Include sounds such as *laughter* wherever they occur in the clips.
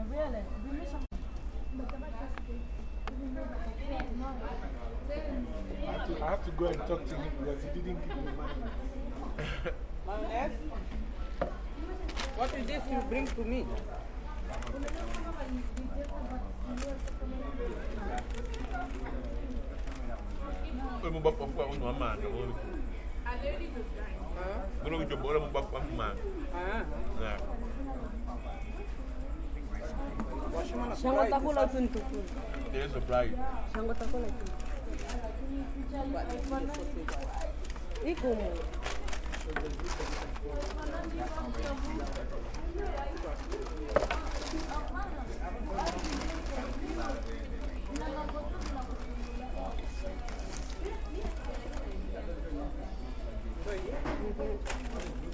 I have, to, I have to go and talk to him because he didn't give me money. Mayonnaise? What is this you bring to me? Oi, mo bakwa kwa unwa manga. Huh? Gono wicho bora mo bakwa manga. Ah, Na. washimana Shango takula tu ntukulu. There is a pride. Shango takula tu. Iko mu.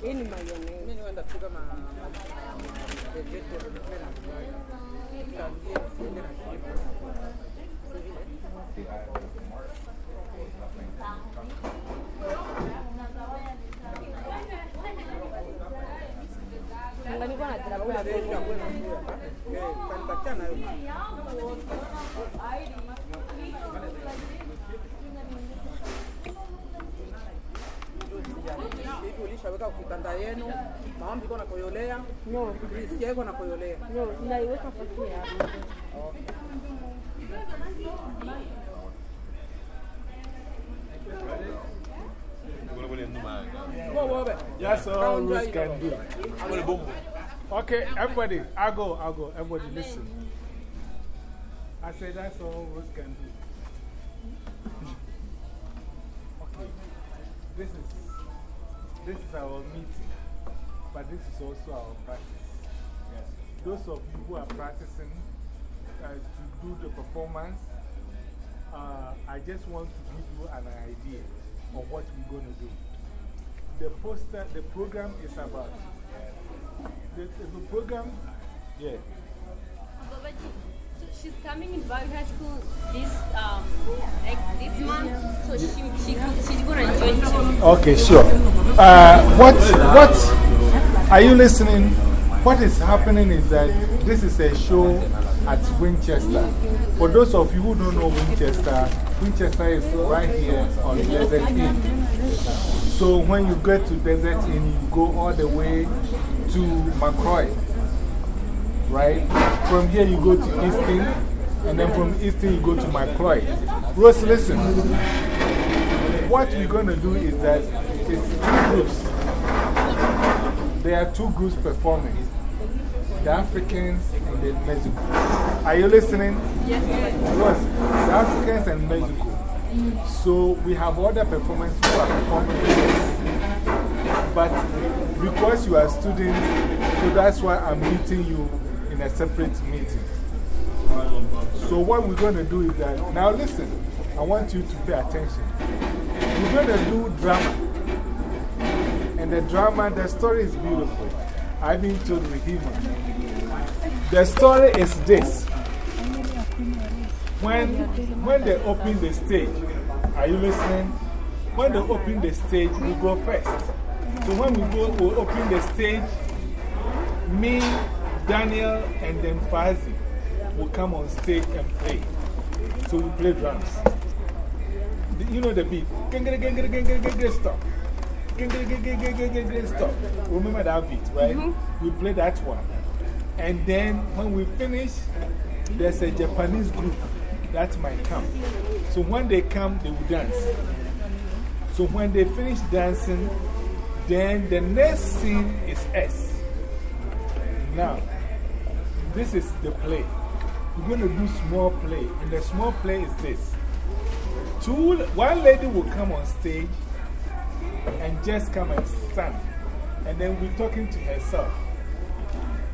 Hii ni mayonnaise. Mimi nienda kupiga ma Tanta lleno. Tuambie usiende na kitu. Si vile? Shanga niko na Hakuna chakula refu ya kwenda kula. Kanipatia nayo. Hivi ulishaweka kitanda yenu, maombi iko na koyolea, No, risikia iko na koyolea. no, naiweka fasia hapo. Gono wale ndu manga. Wo wo be. That's all Count can do. Okay, everybody, I'll go, I'll go. Everybody, listen. I said that's all Rose can do. *laughs* Okay, this is, this is our meeting, but this is also our practice. Yes. Those of you who are practicing uh, to do the performance, uh, I just want to give you an idea of what we're going to do. The poster, the program is about the, the program, yeah. But so she's coming in Valley High School this um like this month, so she she she's gonna join too. Okay, sure. Uh, what, what, are you listening? What is happening is that this is a show at Winchester. For those of you who don't know Winchester, Winchester is right here on Desert Inn. So when you get to Desert Inn, you go all the way to McCroy. Right? From here, you go to Eastern, and then from Eastern, you go to McCroy. Rose, listen. What we're going to do is that it's two groups. There are two groups performing the Africans and the Mexico. Are you listening? Yes. Yes, the Africans and Mexico. So we have other performers who are performing. But because you are students, so that's why I'm meeting you in a separate meeting. So what we're going to do is that, now listen, I want you to pay attention. We're going to do drama. And the drama, the story is beautiful. I've been told Rahima. The story is this. When, when they open the stage, are you listening? When they open the stage, we go first. So when we go, we open the stage, me, Daniel, and then Fazi will come on stage and play. So we play drums. You know the beat. Gengere, Stop. Remember that beat, right? Mm-hmm. We play that one. And then when we finish, there's a Japanese group that might come. So when they come, they will dance. So when they finish dancing, then the next scene is us. Now, this is the play. We're going to do small play. And the small play is this. Two, one lady will come on stage and just come and stand. And then we're talking to herself.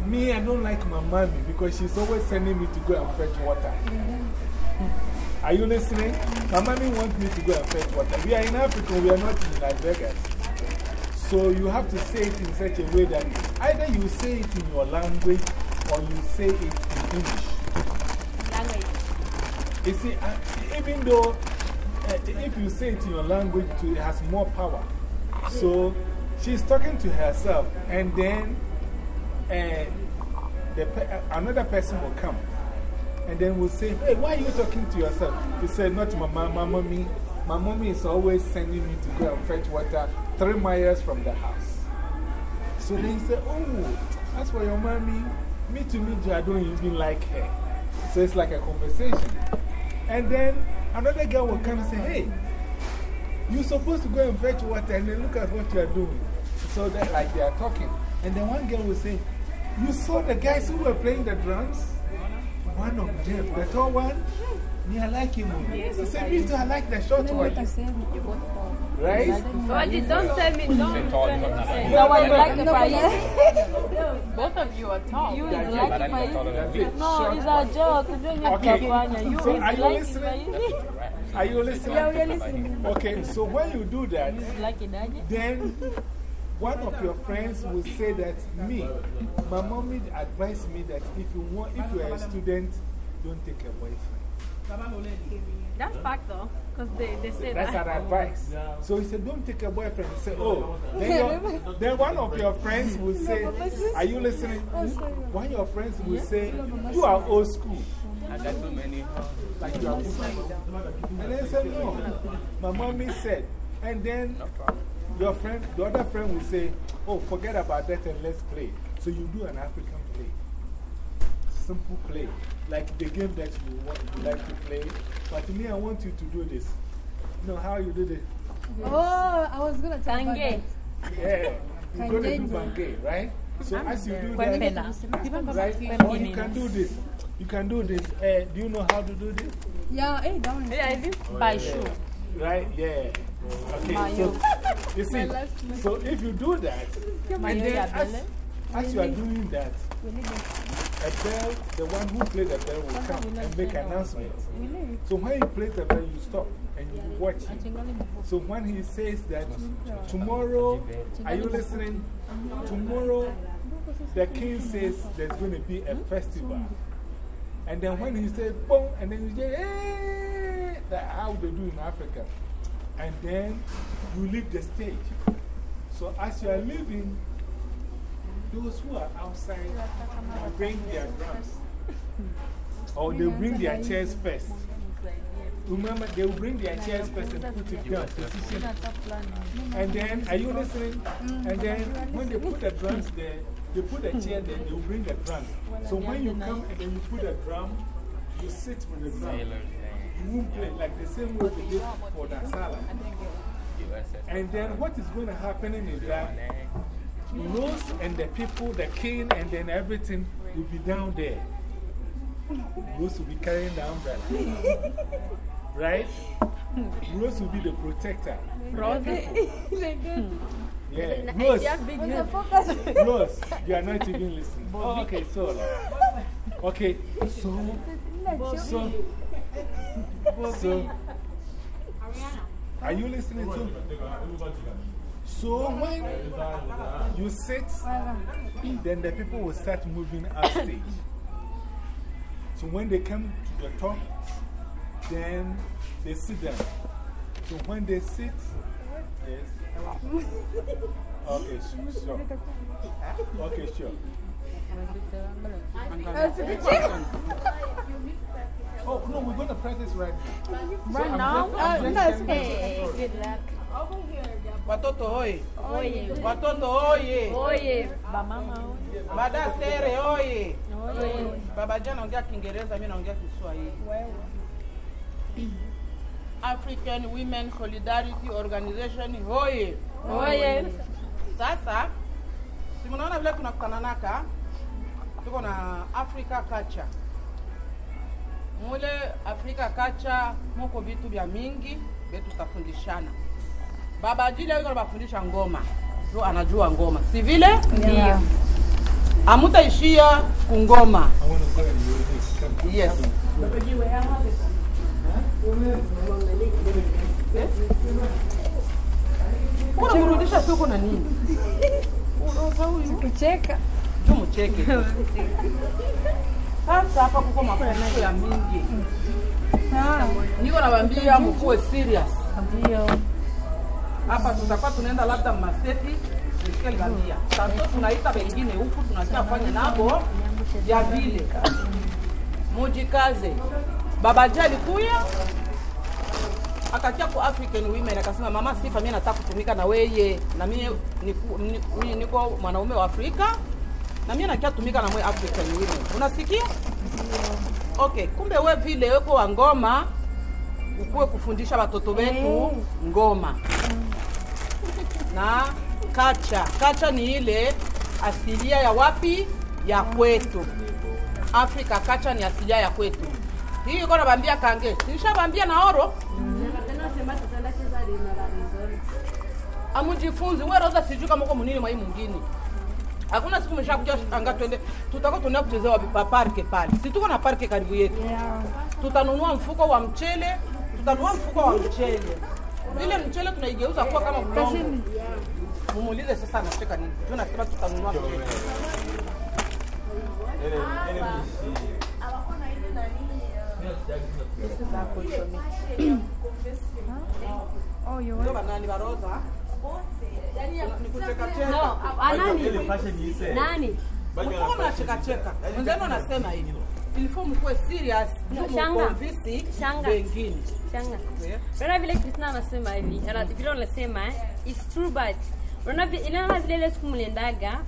Me, I don't like my mommy because she's always sending me to go and fetch water. Are you listening? My mommy wants me to go and fetch water. We are in Africa, we are not in Las Vegas. So you have to say it in such a way that either you say it in your language or you say it in English. Language. You see, uh, even though uh, if you say it in your language, too, it has more power. So she's talking to herself, and then uh, the pe uh, another person will come. And then we'll say, hey, why are you talking to yourself? He said, not my mom, my mommy. My mommy is always sending me to go and fetch water three miles from the house. So then he said, oh, that's why your mommy. Me to me, I don't even like her. So it's like a conversation. And then another girl will come and say, hey, you're supposed to go and fetch water and then look at what you're doing. So that like they are talking. And then one girl will say, you saw the guys who were playing the drums? One of them, the tall one? Me, I like him. He said, me too, I like the short one. Right? But don't tell me, don't tell me to say. So what you like *laughs* Efraim? Both of you are tall. You is like Efraim? No, it's a joke. Doing a Okay. joke. You So is are you listening? Efraim. Are listening? Okay, so when you do that, It's like Idaje. then one of your friends will say that me, my mommy advised me that if you want, if you are a student, don't take a boyfriend. That's fact though, because they, they say That's that. an advice. So he said, don't take a boyfriend. He said, oh. Then, your, then one of your friends will say, are you listening? Oh, one of your friends will say, you are old school. I got too many. Like you are And then said, no. My mommy said. And then your friend, the other friend will say, oh, forget about that and let's play. So you do an African play. Simple play. Like the game that you, want, you like to play. But me, I want you to do this. You know how you do this? Oh, I was going to tell you. Tange. Yeah. You're going to do bangay, right? So as you do that, right? Or you can do this. You can do this. Uh, do you know how to do this? Yeah, hey, that one. Yeah, I do. By shoe. Right? Yeah. Okay, so *laughs* you see, so if you do that, and then as, as you are doing that, a bell, the one who plays the bell will come and make announcement. So when he plays the bell, you stop and you watch him. So when he says that tomorrow, are you listening? Tomorrow, the king says there's going to be a festival. And then when he says boom, and then you say, hey, that's how they do in Africa. And then you leave the stage. So as you are leaving, those who are outside bring their drums. *laughs* Or they bring their chairs first. Remember, they will bring their chairs first and put it down, position. And then, are you listening? And then, when they put the drums there, they put a chair there, they will bring the drum. So when you come and then you put a drum, you sit with the drum. You won't play like the same way they did for the salad. And then what is going to happen is that Rose and the people, the king, and then everything will be down there. Rose will be carrying the umbrella. right? Rose will be the protector. Rose. *laughs* Yeah. Rose, Yeah, big head. Rose, you are not even listening. Oh, okay, so. Uh, okay, so. So. So. Are you listening to? So when you sit, then the people will start moving up stage. So when they come to the top, then they sit down. So when they sit, yes. Okay, sure. sure. Okay, sure. Oh, no, we're going to practice right now. Right now? I'm just, I'm oh, just good luck. Watoto oye. Oye. Watoto oye. Oye. Bamama. Bada sere oye. Oye. Baba jana naongea Kiingereza, mimi naongea Kiswahili. African Women Solidarity Organization hoye. hoye. Sasa si mnaona vile tunakutananaka, tuko na Africa kacha Mule Africa kacha muko vitu vya mingi vetu tutafundishana. Baba Ajili yuko anafundisha ngoma, Jo anajua ngoma, si vile? Ndio. Amutaishia kungoma. I want to go and urinate. Come. Yes. Unamrudisha soko na nini? Kucheka. Tu mcheke. Sasa hapa kuko mafundisho ya mingi. Niko nawaambia mkuwe serious. Ndio. Hapa tutakuwa tunaenda labda maseti libambia. Sasa tunaita wengine huku tunachafanya nabo ya vile mujikaze babaji alikuya akatia ku african women akasema mama sifa mimi nataka kutumika na weye na mimi niko ni- ni mwanaume wa afrika na mimi nakia tumika na mwe african women. Unasikia? Okay kumbe we vile weko wa ngoma ukuwe kufundisha watoto wetu ngoma. Na kacha kacha ni ile asilia ya wapi? Ya kwetu. Afrika kacha ni asilia ya kwetu hii iko nabambia kange. Nishabambia na oro. Amujifunzi weroza sijui kama uko munini mwai mwingine. Hakuna siku meshakuja anga twende tutako tuenda kuchezewa pa parke pale. Si tuko na parke karibu yetu. Tutanunua mfuko wa mchele tutanunua mfuko wa mchele. Ile mchele tunaigeuza kuwa kama udongo mumuulize sasa anacheka nini? Tunasema nasema tutanunua mchele Oh, you ndio banani baroza ni kuchekacheka No, anani? Nani? mkuwa mnachekacheka mwenzenu anasema hivi ilifo mkuwe serious juu Shanga. mkonvisi Shanga. wengine Shanga. Yeah. Unaona vile Kristina anasema hivi, ana- vile unasema eh, it's true but unaona vi- inaona vile ile siku mliendaga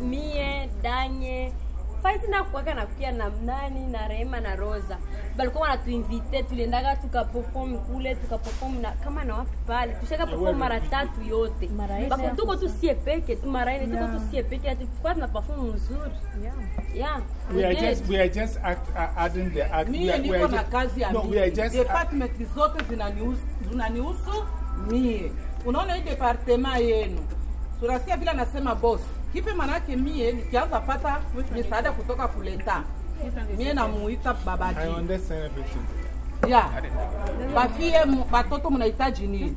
mie danye kuwaka na kukia na nani na Rema na Rosa. Balikuwa wanatuinvite tuliendaga tukaperform kule tukaperform na kama na wapi pale. Tushaka perform mara tatu yote. Bako tuko tu sie peke tu mara ine tuko tu sie peke ati tukwa tuna perform mzuri. Yeah. We are just we are just act, uh, adding the act. we are, we niko are na just, kazi ya no, we are just department zote zinanihusu zinanihusu mie. Unaona hii department yenu? Tunasikia vile nasema boss kipe manake mie nikianza pata misaada kutoka kuleta mie namuita I babaji understand everything. ya bafie batoto munahitaji nini?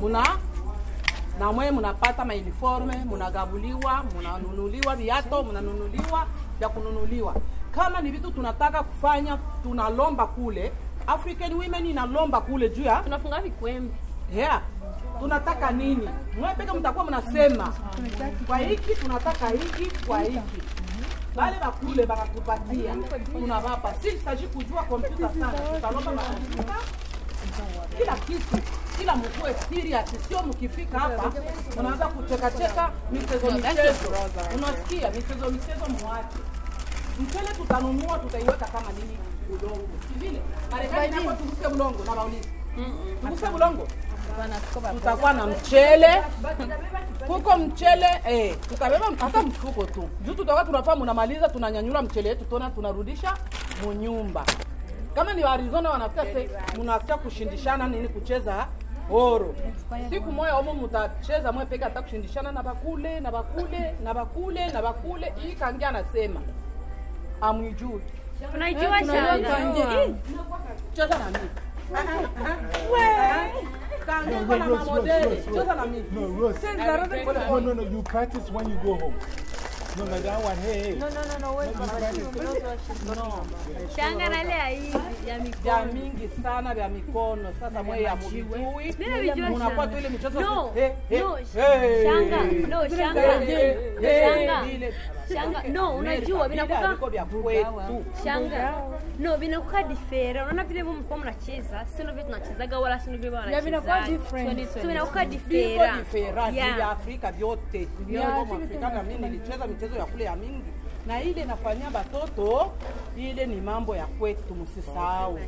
Muna na mwe mnapata mauniforme munagabuliwa, munanunuliwa viato munanunuliwa vya kununuliwa. Kama ni vitu tunataka kufanya tunalomba kule african women inalomba kule juu ya tunafunga vikwembe yeah. tunataka nini? Mwe peke mtakuwa mnasema kwa hiki tunataka hiki kwa hiki. Bale bakule bakakupatia. Tunawapa. Si saji kujua kompyuta sana. Tutalomba makompyuta kila kitu kila mkuwe serious. Sio mkifika hapa unaanza kuchekacheka michezo michezo. unasikia michezo michezo mwache. Mchele tutanunua tutaiweka kama nini? Udongo. Sivile. marekani nako tuguse udongo na baulizi tuguse udongo tutakuwa na mchele. Kuko mchele eh, tutabeba hata mfuko tu. Juu tutakuwa tunafaa munamaliza tunanyanyula mchele yetu tona tunarudisha munyumba. Kama ni Arizona wanafuta se mnafuta kushindishana nini kucheza oro. Siku moya omo mutacheza mwe peke hata kushindishana na bakule na bakule na bakule na bakule. Hii kangia anasema amwijui tunaijua shanga cheza na mimi kangia uko na mamodeli cheza na mimi No, Rose. No, no, no. You practice when you go home. No, no, that one. Hey, hey. No, no, no, no, wait. You practice. shanga na ile ya hivi ya vya mikono mingi sana vya mikono sasa mwe ya mujui Mimi navijua munakuwa tu shanga. ile michezo No, Eh, eh, no, shanga, no, shanga, shanga, vile. Shanga, no, unajua Vile vinakuwa vya kwetu. Shanga. No vinakuwa different. unaona vile mko mnacheza. Sio vile tunachezaga wala sio vile Yeah, vinakuwa different. so vinakuwa different. vya Afrika vyote. Yeah, vyote Afrika. na mimi nilicheza michezo ya kule ya mingi. Na ile nafanyia batoto ile ni mambo ya kwetu msisahau.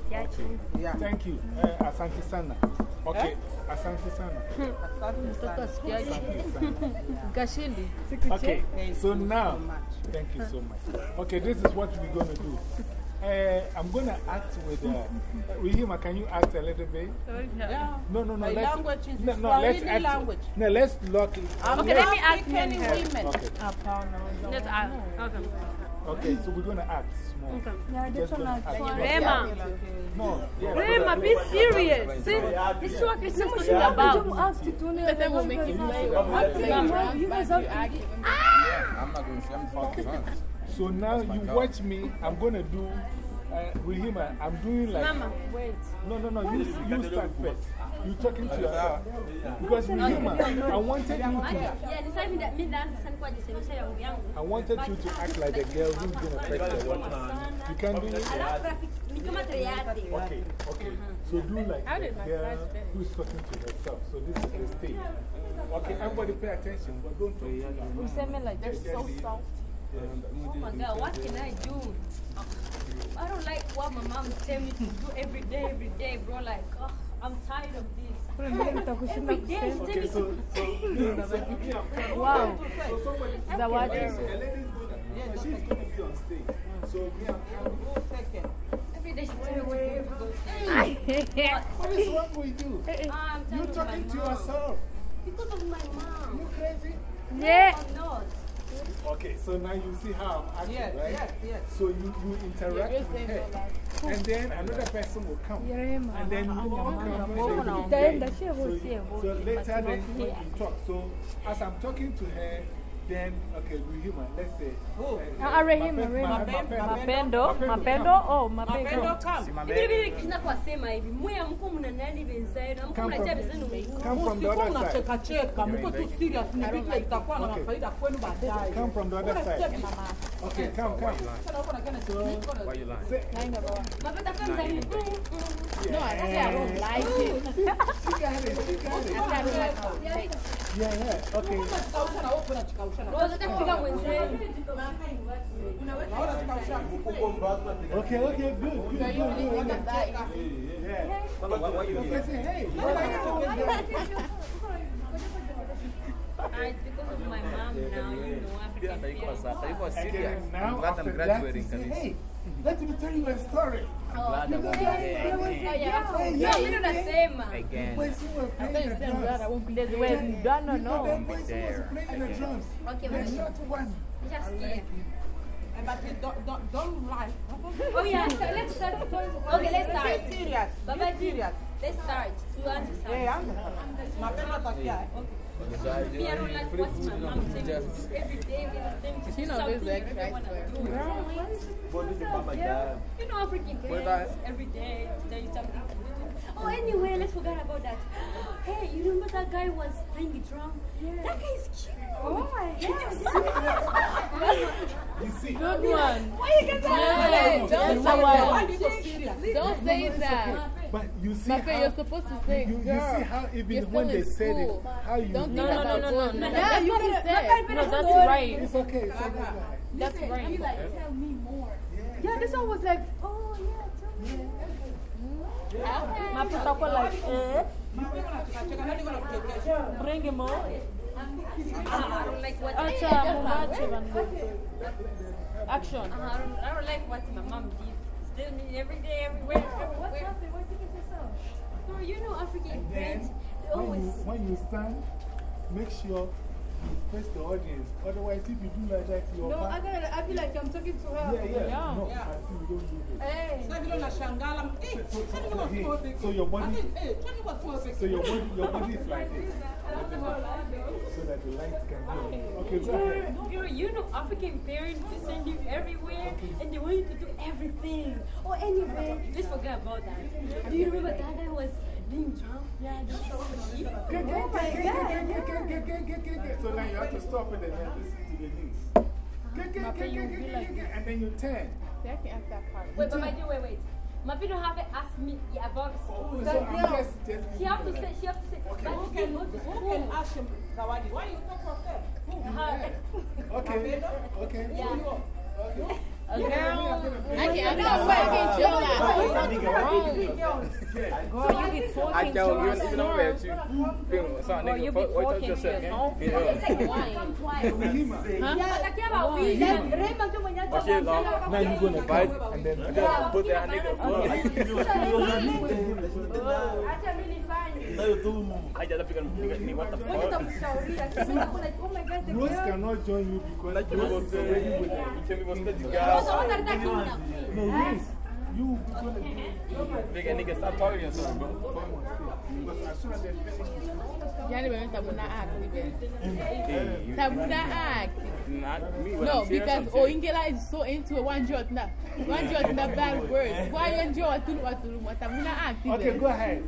Yeah. Thank you. Uh, asante sana. Okay. Asante sana. *laughs* Asante sana. Asante *laughs* sana. Kashindi. Okay. So now, thank you so much. Okay, this is what we're going to do. Uh, I'm going to act with. Uh, Rihima, can you act a little bit? Yeah. No, no, no. My let's, language is no, no, let's act. language. No, let's lock it. I'm Okay, let me act African women. Okay. Let's act. Okay. Okay, so we're going to act small. Okay. Yeah, Just this one gonna act. fun. Rema, No, yeah. Rema, be serious. See, this is what Christmas is about. Act it, Tony. Then we'll make it Acting, you guys have to. I'm not going to say I'm focused on. So now you watch me. I'm going to do. Uh, Rihima, I'm doing like. Mama, Wait. No, no, no. You, you start first. You're talking to yourself. Because you're human. I wanted you to. Yeah, this time that me dance san kwa jisemesha yangu yangu. I wanted you to act like a girl who's going to fetch the water. You can do it. Alafu rafiki ni kama triate. Okay, okay. Uh-huh. So do like a girl who's talking to herself. So this is the stage. Okay, everybody pay attention, but don't talk too loud. You send me like they're so soft. Oh my god, what can I do? I don't like what my mom tell me to do every day, every day, bro. Like, oh, I'm tired of this. *laughs* Every day, Okay, so, so. *laughs* Wow. So somebody, Zawadi. a lady's going to, she's going to be on stage. So me, I'm coming. Two. Every day she tell me to do those. What is wrong with you? *laughs* Ah, You're talking to yourself. Because of my mom. You crazy? Yeah. I'm not. Okay, so now you see how I'm acting, Yes, right? yes, yes. So you, you interact You're with her. so And then another person will come. Yeah, And then you all come and then you Utaenda, engage. sio So, usie so later then not when you talk. So as I'm talking to her, then, okay, we human, let's say. Who? uh, Ah, Rahim, Mape- Mapendo, Mapendo Mapendo, come. oh, Mapendo Mapendo. come. Vile vile kisha sema hivi, mwe mko mnanani wenzenu, mko Come mnatia from- wenzenu nguvu. Come from the other side. mnacheka cheka, mko tu serious, ni vitu itakuwa na Okay. kwenu baadaye. Come from the other side. Okay, come, come. Sasa uko na gani? Why you lying? Say, Mapeta kama hivi. No, I say I don't like *laughs* it. she got it, she got it. I don't like how it tastes. Yeah, yeah, okay. Okay, okay, good, good, good, good. Yeah. You say, hey, because of my mom now, you know, African. Yeah, got Syria. I'm glad I'm graduating. Hey, let me tell you a story. Okay, let's start. Okay, let's start. Be serious. Be serious. Let's start. You I I don't like my. Every day we will think to you know, something like You know, African girls, every day there is something to do. Oh, anyway, let's forget about that. Hey, you remember that guy was playing the drum? That guy is cute. Oh my god. You see, Good one. Why you get Yes, that? don't say Why that. do you so serious? Don't say that. but you see Mape, how, you're supposed to say, you, you girl. see how even when they in said it, school. how you Don't do think it. about no, no, no, no. Yeah, you can say. No, that's right. It's okay, it's okay. go ahead. That's right. tell me more. Yeah, this one was like, Oh, yeah, tell me. Mape takuwa like, eh, Bring him acha action uh. I, don't, I don't like what my mom did still me every day everywhere everywhere what happened what did you yourself no you know African when Always. when you stand make sure face the audience. Otherwise, if you do like that, you're No, I gotta, I feel like I'm talking to her. Yeah, yeah. Yeah. No, Yeah. I see we don't do this. Hey. Sasa vile unashangala. So, so, tell me so, what's more big. so your body, tell me what's more big. so your body, your body is like this. So that the light can go. Okay, go ahead. You know, you know African parents they send you everywhere and they want you to do everything. Oh, anyway, let's forget about that. Do you remember that guy was being drunk. Yeah, just good, good, good, good, good, good, good, So now you have to stop it and then listen to the news. Good, good, good, good, good, good, and then you turn. Can ask that part. Wait, but I wait, wait. Mappy don't have to ask me about school. Oh, so I'm just she have to say, she to say, okay. who can? Who can ask him, Zawadi, why you talk of that? Okay, okay. Yeah. okay. A girl. I can't. No, I can't. Girl, you be talking to. I can't even know where you. Girl, you be talking to yourself. Huh? Now you're going to bite and then put that nigga. *laughs* nayo tu haijafika ni what the fuck. Nitamshauri akisema kuna oh my god the girl. Rose cannot join you because like you was saying with the you was the. No, no, no. You big nigga stop talking to yourself bro. Act. No, because Oingela is so into one jot na. One jot na bad words. Why don't you want to tabuna act? Okay, go ahead.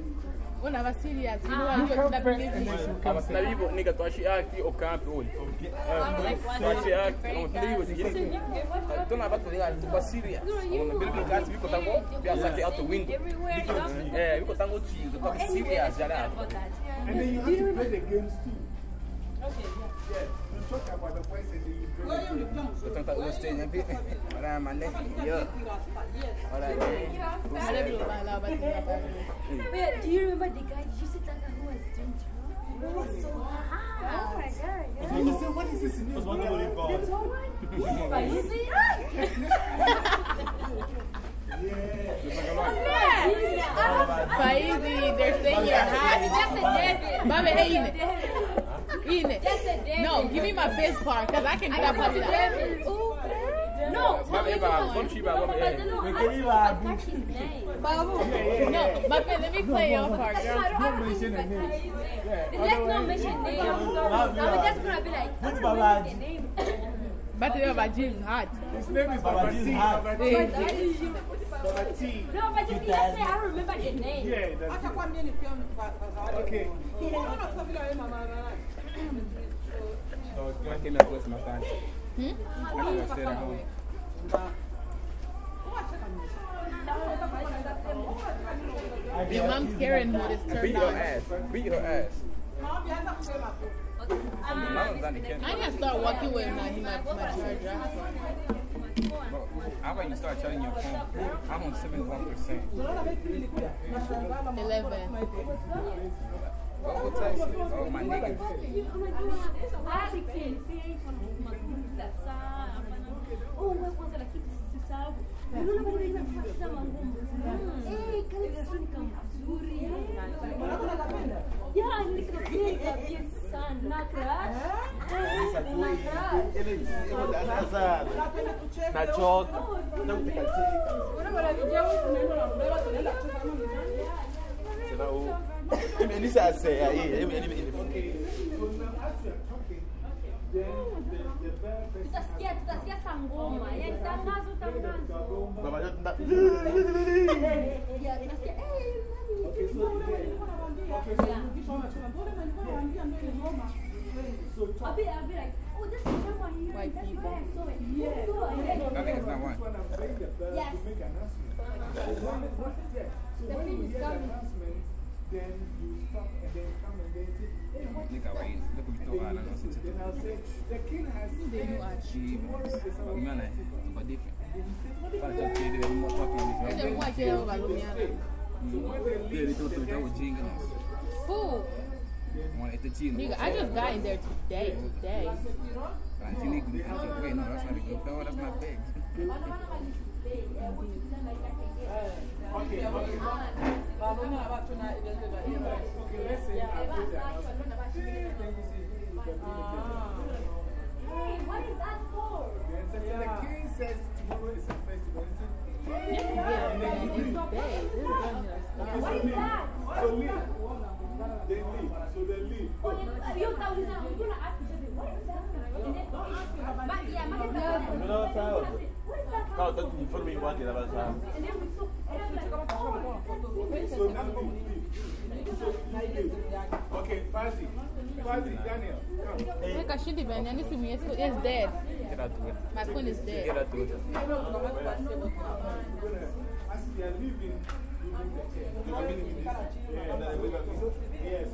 Unava serious. You know Ah. You you're come that first busy. and then she will come mas na second. Bíblia, nigga, tu achei aqui o campo hoje. I'm like one Tu achei of aqui, the não te digo, great digo. guys. Tu não vai te ligar, tu vai serious. Quando ele ligar, tu fica tão bom, pensa que é alto window. Everywhere, you know? É, fica tão tio, tu tá Anyway, serious let's já forget lá. about that. And then you have to play the games too. Yeah, you talk about the boys and then you play the games. Eu tento gostei, né? Olha, mané. Yo. Olha aí. I don't know my love, but you have to- Wait, do you remember the guy Yusitaka who was doing drugs? It was so hard. Oh my god. And you say, what is this in this Faizi, they're saying you're hot. Just a David. Mami, hey, eat it. Eat a David. No, give me my best part, because I can clap like that. David. No, Mami, Eva, vamos chibar, vamos But ver. no, I don't catch. No, my man, let me play your part, girl. why I don't, I don't mention think the I name. Let's not mention names. I'm just gonna be like, I don't remember the name. *laughs* But you have a jeans hot. His name is Baba T. Baba T. Baba T. No, but you can just say I don't remember the name. Yeah, that's Acha kwa mimi pia mtazawadi. Okay. Unaona sasa vile wewe mama na Aqui na próxima tarde. Aqui home. your mom's is Beat turned her ass. Beat her ass. Mama anza kusema tu. Mama Zani can't. I to start walking with my, my, my charger. How about you start charging your phone? I'm on 71%. Unaona beti nilikuja. Nashangaa mama. 11. Text you? Oh, my. Oh. Eh, vijana tunaenda na mbele tunaenda kucheza kama mzee. Tena huu. Mimi ni sasa ya hii. Mimi ni Okay, so now as you're talking, then the, the bell person Tutasikia tutasikia sangoma. Yaani tangazo tangazo. Baba nda. Ya, tunasikia Okay, so then, okay, so Yeah. Kisha wanacheza. Mbona nilikuwa naambia mbele ngoma. so I'll be, I'll be like, oh, this is Grandma here. White That's people. I saw it. Yeah. And then, That not one. When I'm ring the Yes. to make announcement. So when, yeah, so The when you is hear the coming. announcement, then you stop and then come and then say, hey, what is Nigga, wait. Look what you Then you I'm gonna listen. Then I'll say, the king has said know I She, tomorrow is our festival. super different. Then you say, what Fala, já tirei ele uma foto ali. There's a white girl over Lumiana. So when they leave, the next jingle. Who? One at the chin. Nigga, I just got in there today. Today. Wait, no, that's not a good. No, that's not big. *laughs* *laughs* Okay, okay. Uh, Hey, what is that for? Say, the king says tomorrow is a festival. Yeah, be What is that? Oh, you yeah, but Kao da que formi vadi da vas znam. ok Fazi. Fazi, Daniel. Come. Look, I should be Ben. And this is me. está it's dead. My phone is dead. As they are leaving, Yes.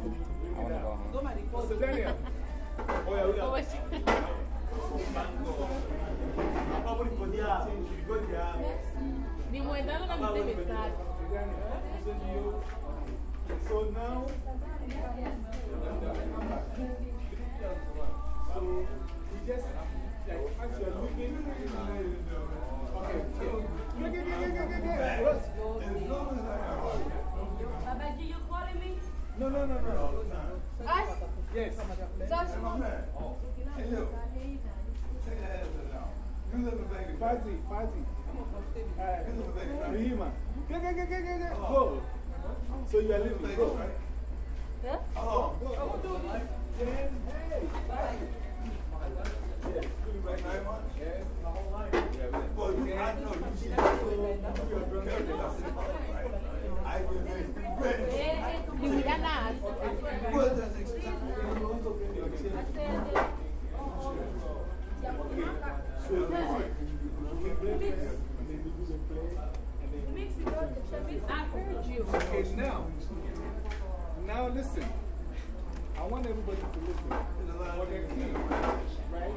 So Daniel. Oh, yeah, oh, yeah. *laughs* it's- Hapo ni kodia. Kodia. Ni mwendano na mdebe sana. So now, so we just, like, as you're looking, okay, so, get, get, get, get, get, get. Ross. Baba, do you calling me? No, no, no, no. Us? Yes. That's Fazi, Fazi. Rihima. Get, get, get, get, get, get. Go. So you are leaving. Go. Huh? Oh, go. Then, hey. Yes. Yes. Ni Okay, now, now listen. I want everybody to listen. For the king, right?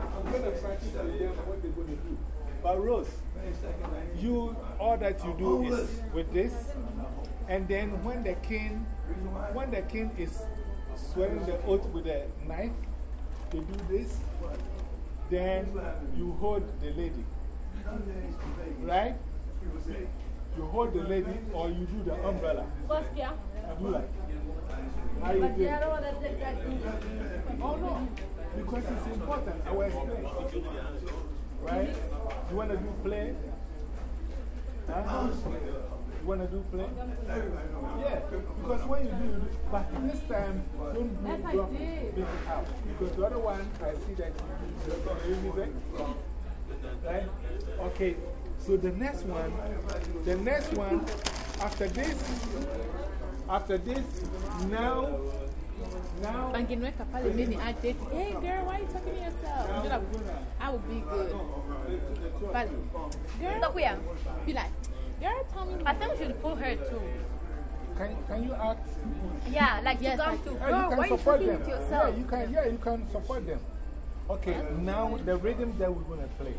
I'm going to practice with them what they're going to do. But Rose, you, all that you do is with this. And then when the king, when the king is swearing the oath with a knife, they do this. Then you hold the lady. Right? You hold the lady or you do the umbrella. Boskia. You do like. How you But do yeah, I it? don't want to take that. Oh no, because it's important. I will explain. Right? You want to do play? Huh? You want to do play? Yeah, because when you do, but this time, don't do drop big out. Because the other one, I see that you do music. Right? Okay, so the next one, the next one, after this, after this, now, now, Angeniweka pale mimi ate, hey girl, why are you talking to yourself? You're like, I would be good. But, girl, Takuya. be like, girl, tell me. I think we should pull her too. can, can you act? Yeah, like Yes, to come I- to. Yeah, Girl, you can why you support talking them. to Yeah, yourself? you can, yeah, you can support them. Okay, now the rhythm that we're going to play.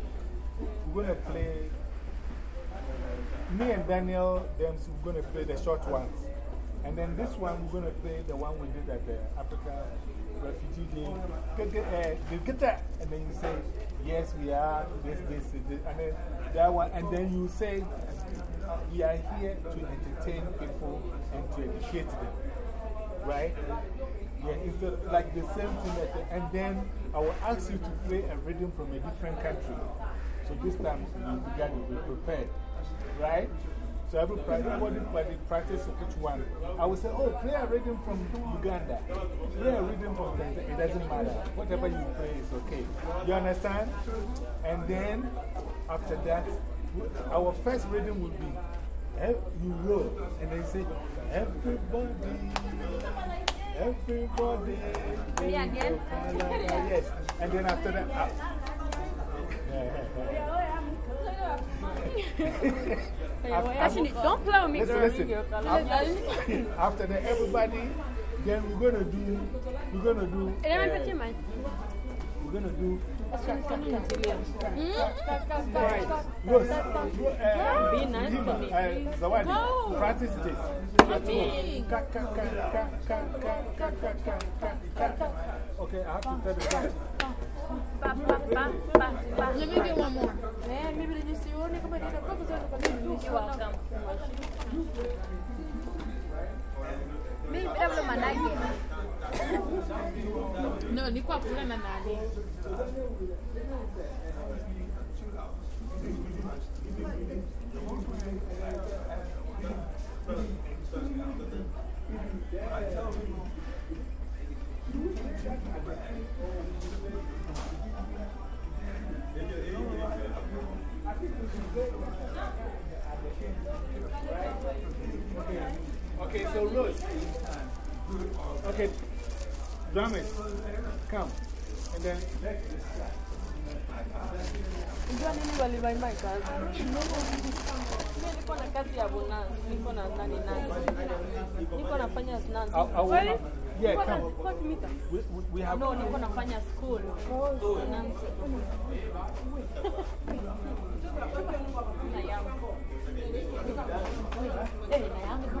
We're going to play, me and Daniel, them, we're going to play the short ones. And then this one, we're going to play the one we did at the Africa Refugee Day. Get, get, uh, the guitar. And then you say, yes, we are, this, this, this. And then that one, and then you say, we are here to entertain people and to educate them. Right? Yeah, it's the, like the same thing. That the, and then I will ask you to play a rhythm from a different country. So this time you got to be prepared. Right? So everybody, everybody practice which one. I will say, oh, play a rhythm from Uganda. Play a rhythm from Tanzania. It doesn't matter. Whatever you play is okay. You understand? And then after that, our first rhythm will be eh, you roll. And then say, everybody. Everybody. Me again? yes. And then after that, *laughs* uh, Actually, don't play with me, listen. Listen. After, after that, everybody, then we're going to do. We're going to do. Uh, we're going to do. Hmm? Be nice to me. Uh, Zawadi, practice this. Okay, I have to tell the. Let me one more. You're welcome. I tell you drummers, come. And then, Unajua nini walivaimba kazi? Niko na kazi ya bonus, niko na nani nani. Niko nafanya nani. I, I will, Kweli? yeah, come. We, we, we have. No, niko nafanya school. Nancy. Na yangu. Eh, na yangu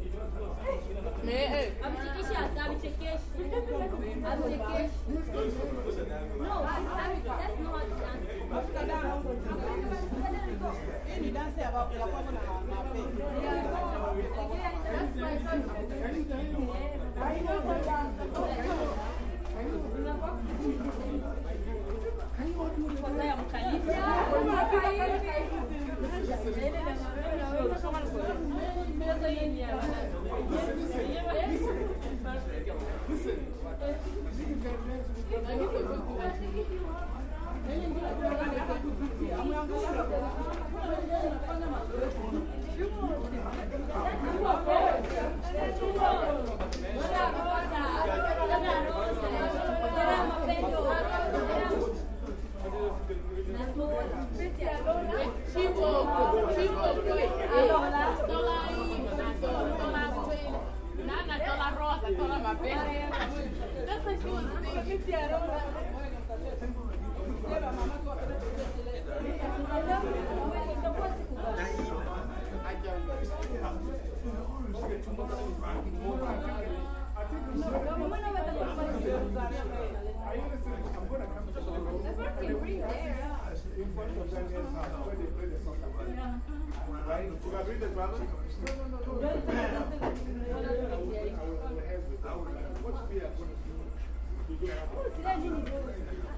Good morning. No. I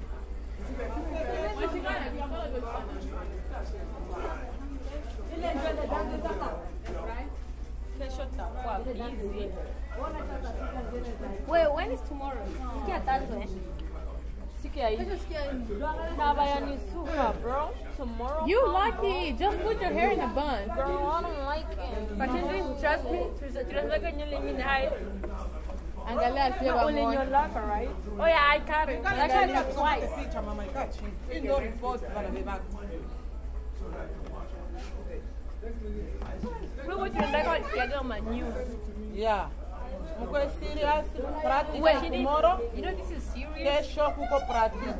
Wait, when is tomorrow? Siku ya tatu eh? Siku ya hivi. Baba yanisuka bro. Tomorrow. You lucky. Just put your hair in a bun. Girl, I don't like it. But you trust me. Tunataka nywele hide. Angalia sema Only in your locker, right? Oh yeah, I cut it. I cut it twice. picha mama ikaa chini hii ndio report wanabebaka Wewe tunataka tukiaga ma news. yeah mkwe serious practice tomorrow You know this is serious. kesho kuko practice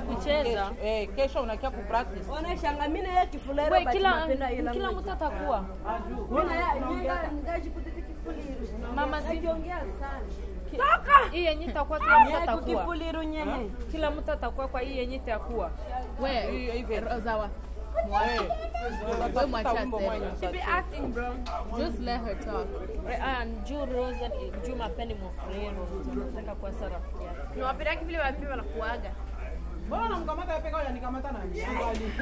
kucheza. eh kesho unakia ku practice wanashanga kifulero kila napenda ila kila mtu atakuwa. Mama sana Toka! Hii yenye itakuwa kila mtu atakuwa. Kila mtu atakuwa kwa hii yenye itakuwa. Wewe, Rosawa. Eh, Where utafuta wimbo mwenye She be acting bro. Just let her talk. And Juu Rose Juu Mapeni Mofrero. Tunataka kuwa sarafu yake. Na wapenda vile wapi wanakuaga. mbona unamkamata yeye pekao yanikamata na mbali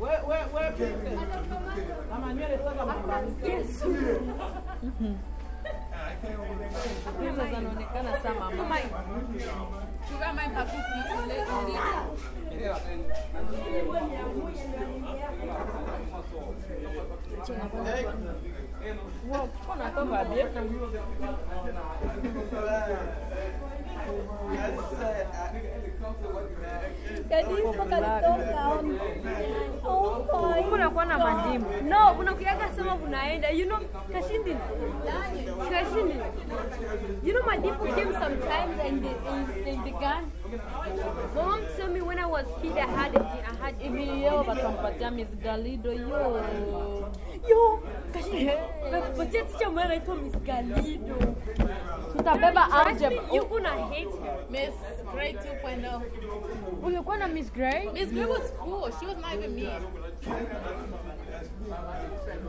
we we we princess kama nywele sasa mbali Hizo zinaonekana sama mama. Juga main pakai kulit kulit. Wow, on attend ma bière. Kadi, pakalitan ka on. Unakuwa na majibu. No, unakuyaga sema unaenda. You know, Kashindi. Kashindi. You know my came sometimes and the, and in the gun. My mom told me when I was kid I had a, I had hivi yeo watampatia Miss Galido yo yo Kashindi. Nakupatia teacher mwana anaitwa Miss Galido. tutabeba Trust me, algebra. you gonna hate her. Miss Grade 2.0. Ulikuwa na Miss Gray? Miss Grade was cool. She was not even mean.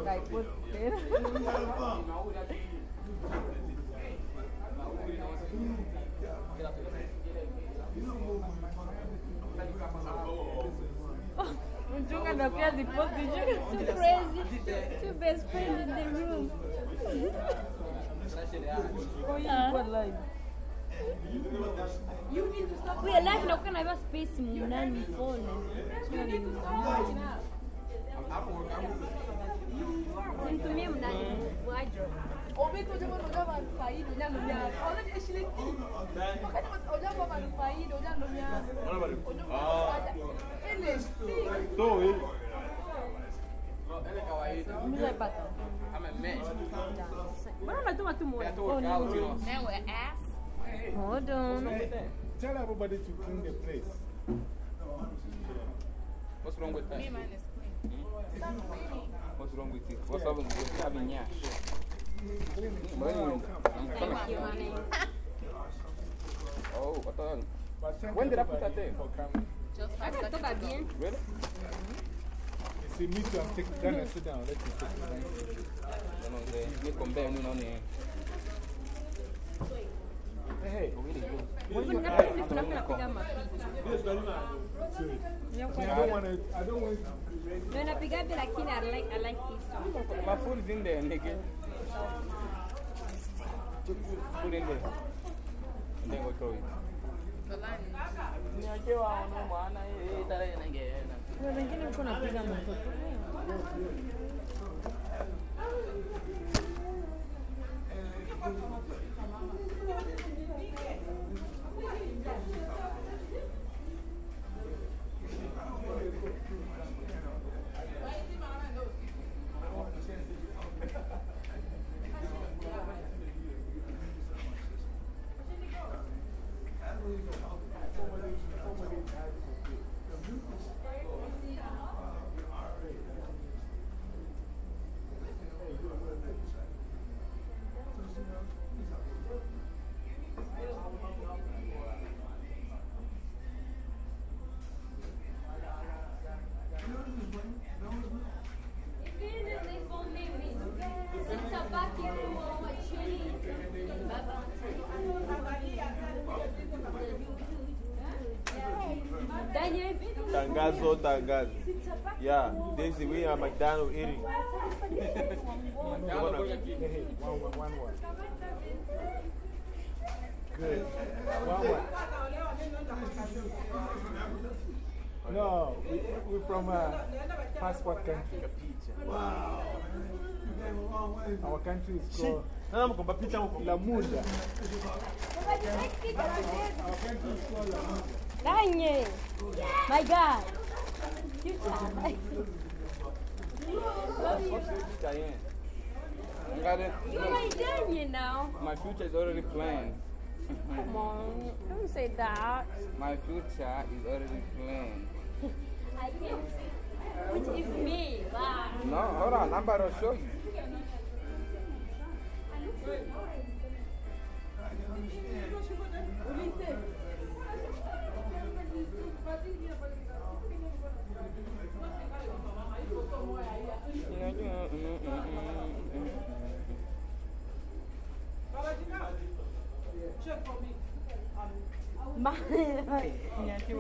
Like, what *laughs* *laughs* Mchunga na pia ziposti juu. Too crazy. Two best friends in the room. Oh, yeah, kwa live. Wewe live inakuwa na hiyo space mnani phone. Nitumie mnani wardrobe. Obito jamaa unajua manufaidi unajua ndio yako. Unajua ile shilingi. Wakati unajua manufaidi unajua ndio yako. Ile Toi. Nimepata. I'm a mess. Mbona unatuma tu I moja? told you, you know. man with ass. Hold on. Tell everybody to clean the place. What's wrong with that? Me mine is clean. Hmm? What's wrong with it? What's wrong with you having nyash? Oh, I. When did I put that there? For coming. Toka bien. Really? See, me too, I'm taking, sit down, let me it. Hey. I don't want to, I. Ndio napiga bi I like I like this. My food is in there, nigga. Put food in there. And then go throw it. Kuna wengine uko napiga mafoto. Daniel, Tangazo, tangazo. Yeah, this is we are McDonald eating. Hey, one, one, one, one. Good. One, one. No, we, we're from a passport country. Wow. Our country is called Nana mkomba picha Our country is called Lamunda. Daniel. My God. You sound like. Got it. You're my dad, you know. My future is already planned. Come on, don't say that. My future is already planned. I can't see. Which is me, but. No, hold on, I'm about to show you. *laughs* Ma neanche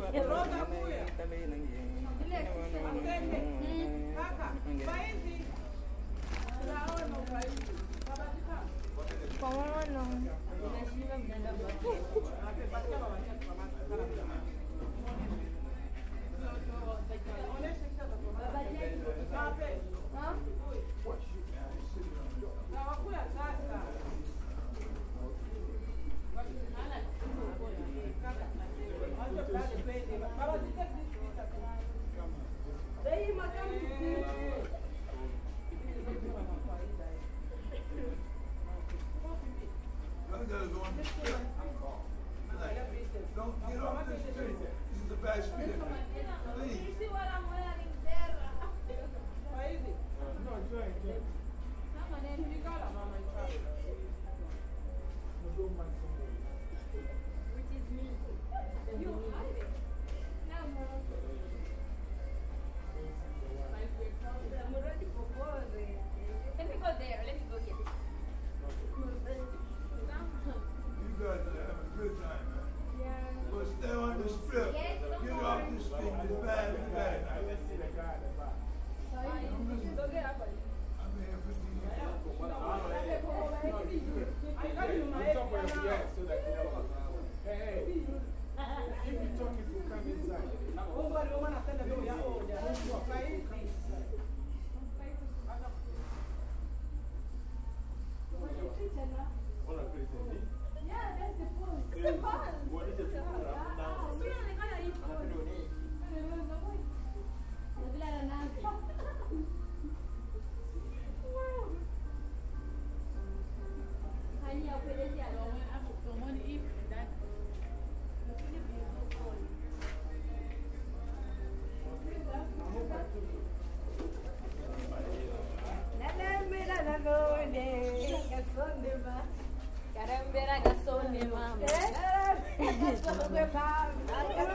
Pera gasone mama.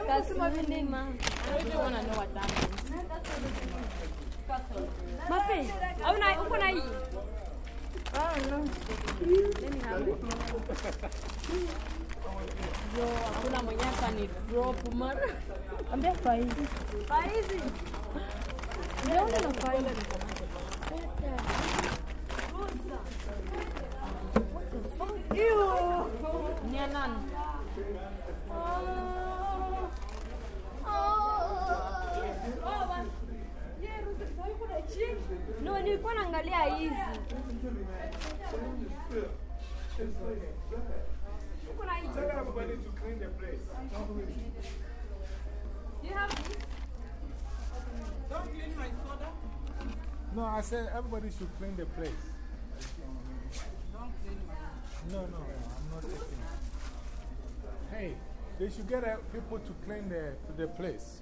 Kasone mama. I really want to know what that means. Mape, hauna uko na hii? Yo, hakuna mwenye hapa ni drop mara. Ambia faizi. Faizi. Ndio na faizi. Ni ya nani? No, nilikuwa naangalia hizi. Uko na hii? Tell everybody to clean the place. You have this? Don't clean my soda. No, I said everybody should clean the place. Don't clean my No, no, I'm not taking it. Hey, they should get uh, people to clean the, the place.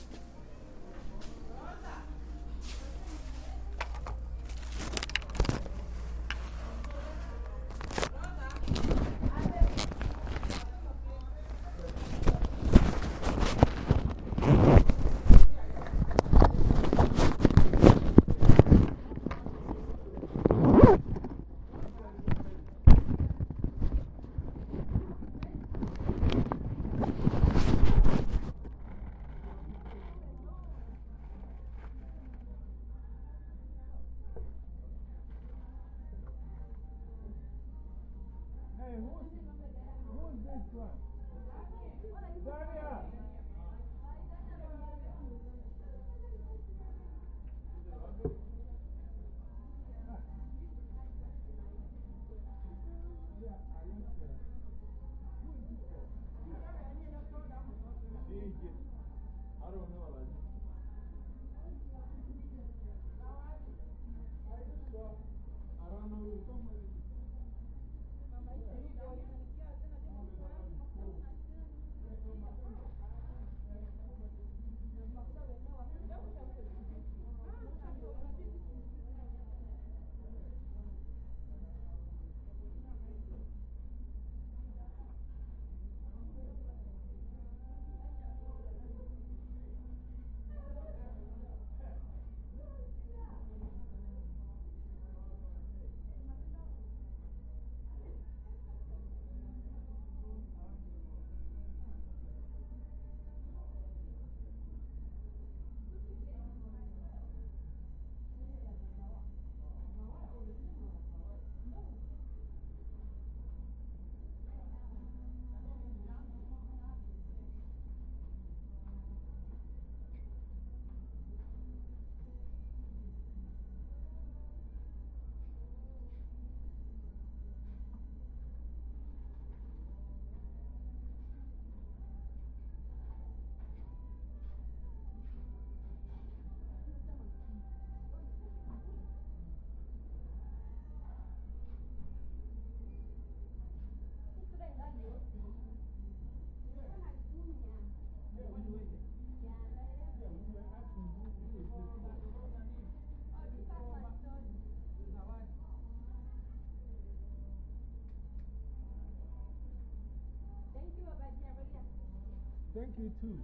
Thank you too.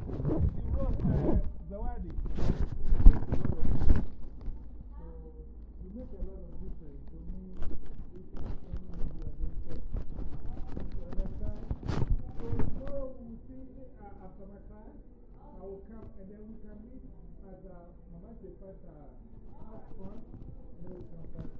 She wrote Zawadi. You make a lot of difference me. You understand? So, see uh, after my class. I will come and then we can meet at uh, Mama Jepa's uh, out front. And then we can.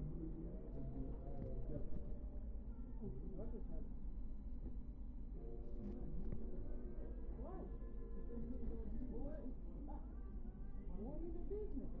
business.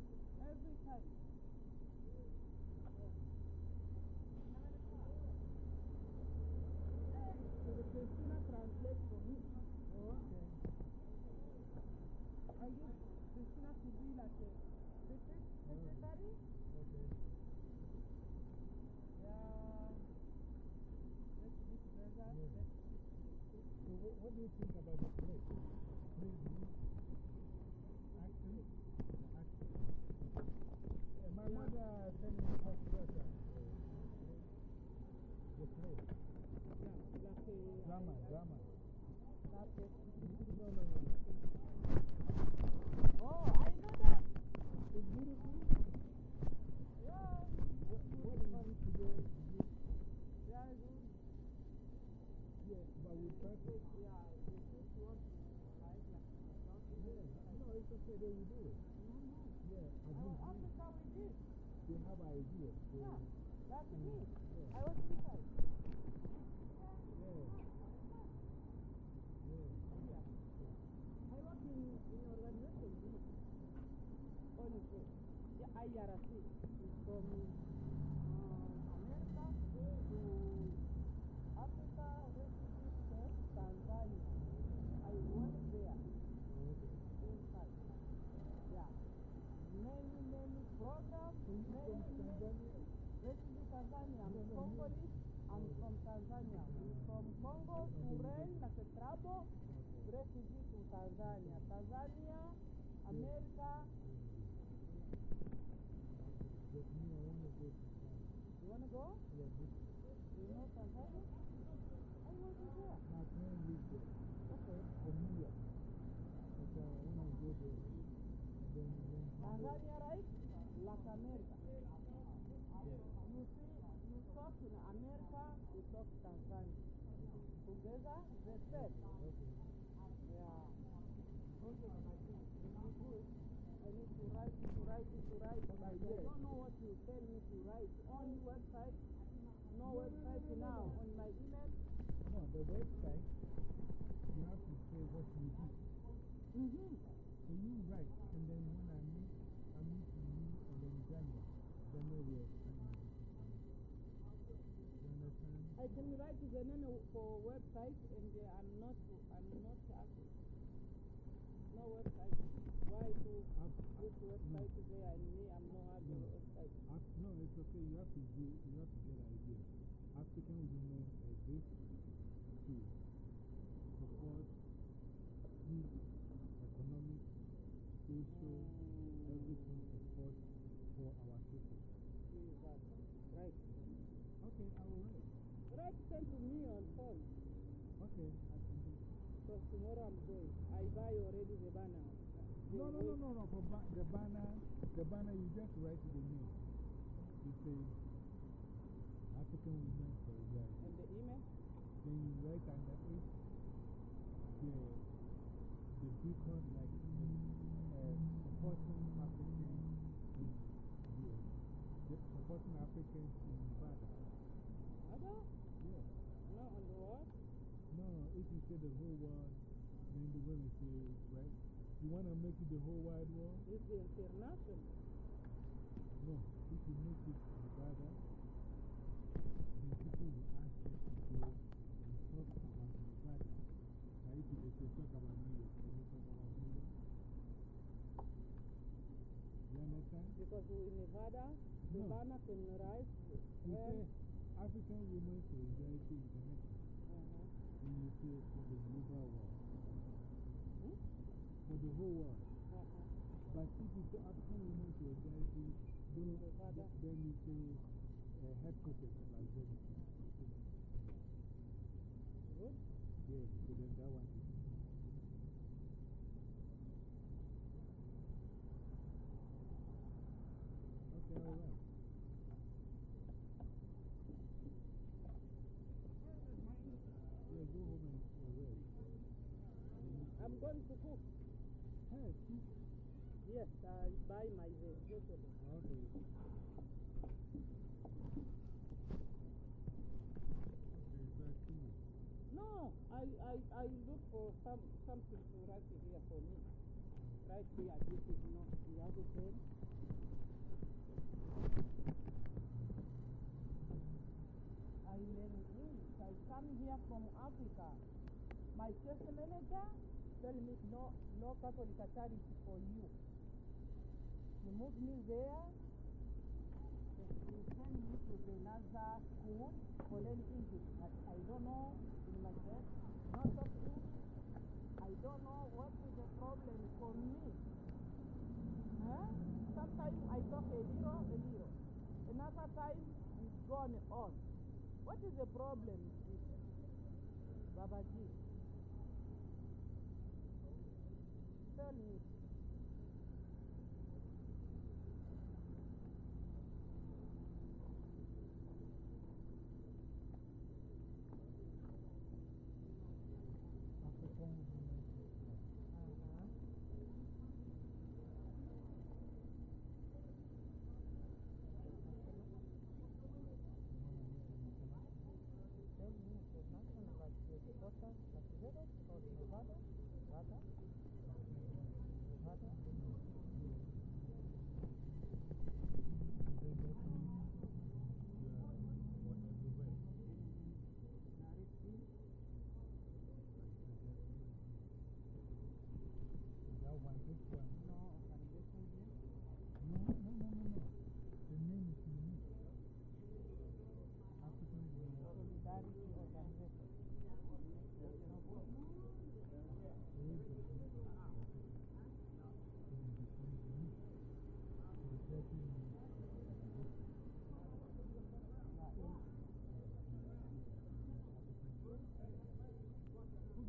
what, what do you think about the place? Yeah, my yeah. mother sent me to Russia. Uh, the place. Yeah, the day you do it. The website, you have to say what you do. mm-hmm. So you write, and then when I meet, I meet you, and then Daniel, we will explain everything. You? I can write the name for website and uh, I'm not, I'm not active. No website. Why do Up, this website there and me, I'm not having a No. website? Af no, it's okay. You have to do, you have to get an idea. African women exist to support peace, economic, social, everything support for our people. Jesus. Right. Okay, I will write. Write send to me on phone. Okay, I can do it. Because tomorrow I'm going. I buy already the banner. The No, no, no, no, no. For ba the banner, the banner, you just write the name. You say African women for Israel. And the email? Then you write under it the, the beacon, like uh, supporting Africans in the, the supporting Africans in Nevada. Other? Yeah. No, on the what? No, if you say the whole world, then the way we say it, right? You want to make it the whole wide world? It's international. No, if you make it Nevada, then people will ask you to go and talk about Nevada. Now, if they say talk about New York, then you talk about New York. You understand? Because in Nevada, the No. banner can rise. You well, say African Women Solidarity International. uh-huh. Then you say for the global world. Hmm? Whole world. Uh-huh. But if you say African Women Solidarity, then, Nevada. then you say uh, headquarters Las Vegas. Good. Yeah, so then that one is. Okay, all right. Yeah, go home and uh, rest. I'm going to cook. Hey, cook. Yes, I buy my vegetables. Okay. No, I, I, I look for some, something to write here for me. Right here, this is not the other pen. I learn English. I come here from Africa. My church manager tell me no, no Catholic charity for you. He moved me there. He sent me to the Nazar school for learning English. But I don't know in my head, not talk English. I don't know what is the problem for me. Huh? Sometimes I talk a little, a little. Another time it's gone on. What is the problem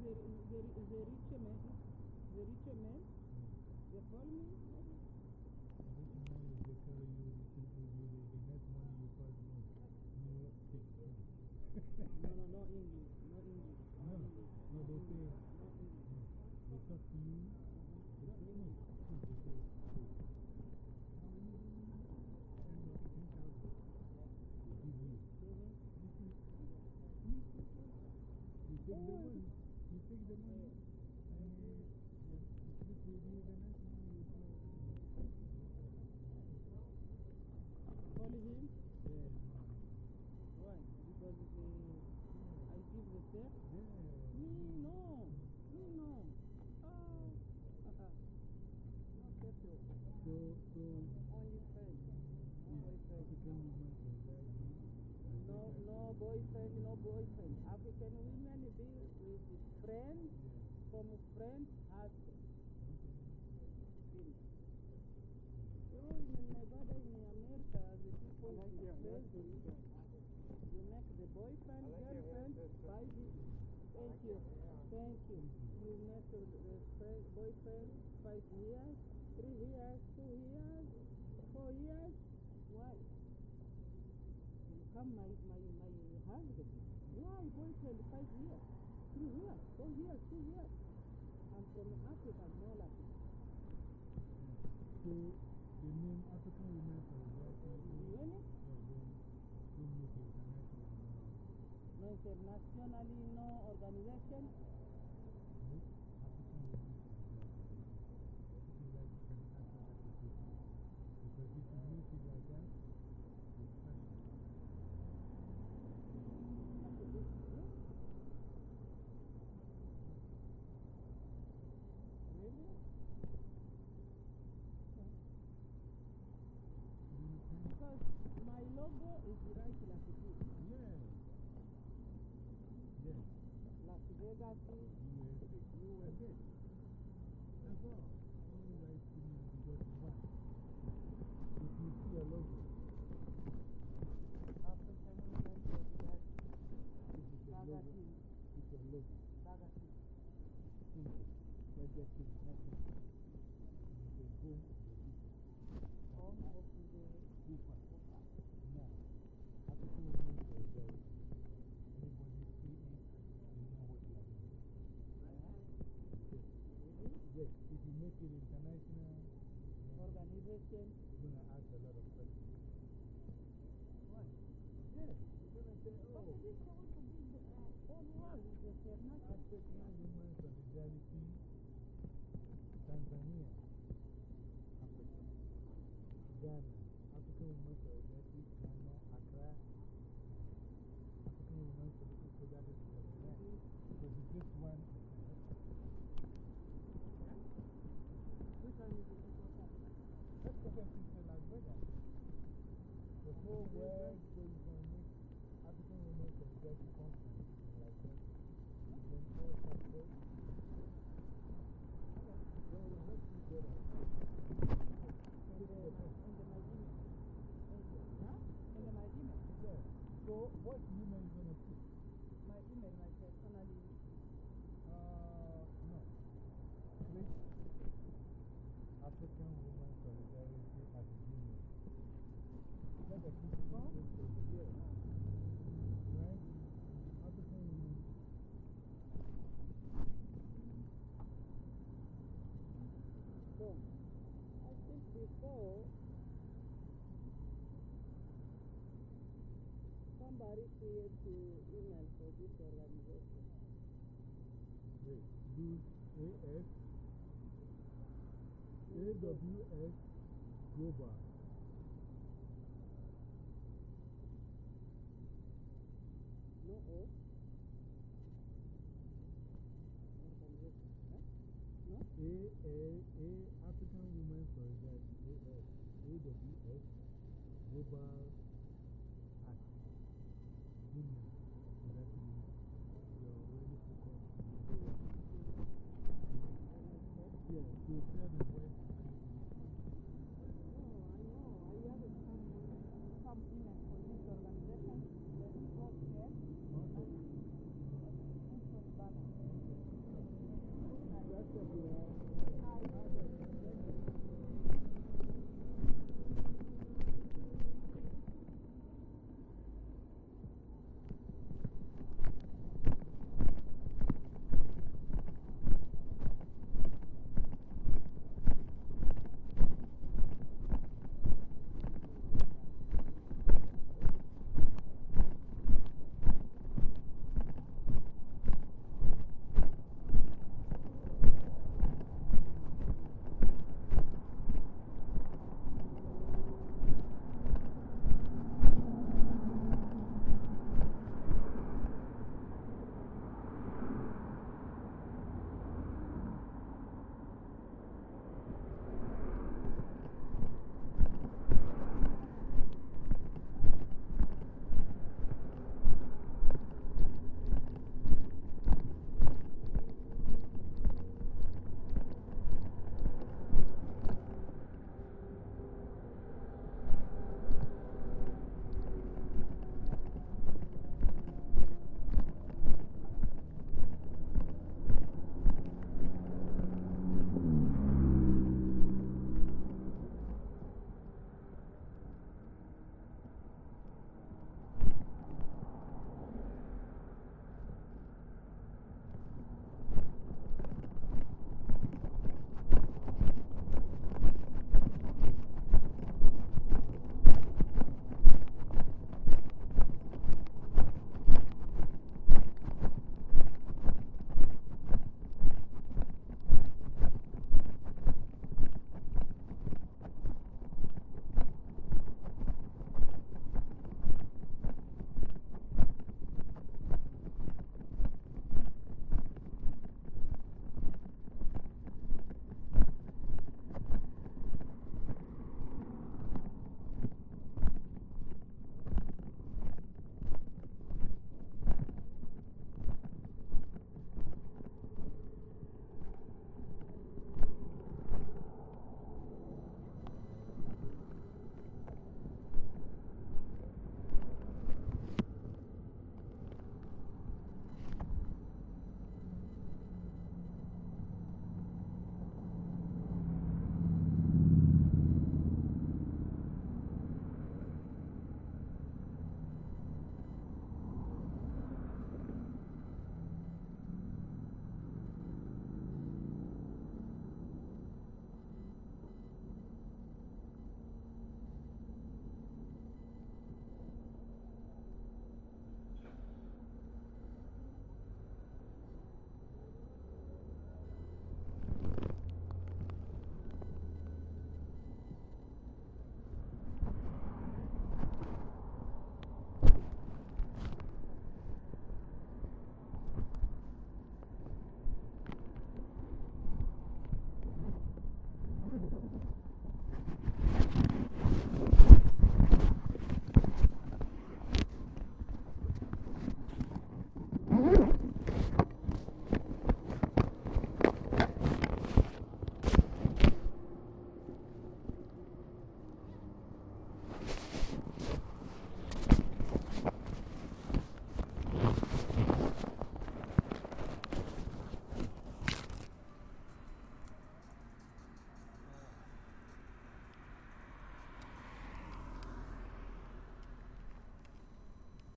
very, very, very rich man. The rich man. They call me. boyfriend. African women be with friends, from friend husband. You oh, know in Nevada, in America, the people like you, you make the boyfriend, like girlfriend, by the, thank you, thank you. You met the boyfriend five years, three years, two years, four years, three years, four years, two years. I'm from Africa, more like. So the name African Women for No, internationally, no organization. make it international organization. You're going to ask a lot of questions. Tanzania, Africa, Ghana. what Somebody create the email for this organization. Wait, B-A-S? A-W-S Global. No O? No? A-A-A African Women Solidarity, A-S, A-W-S Global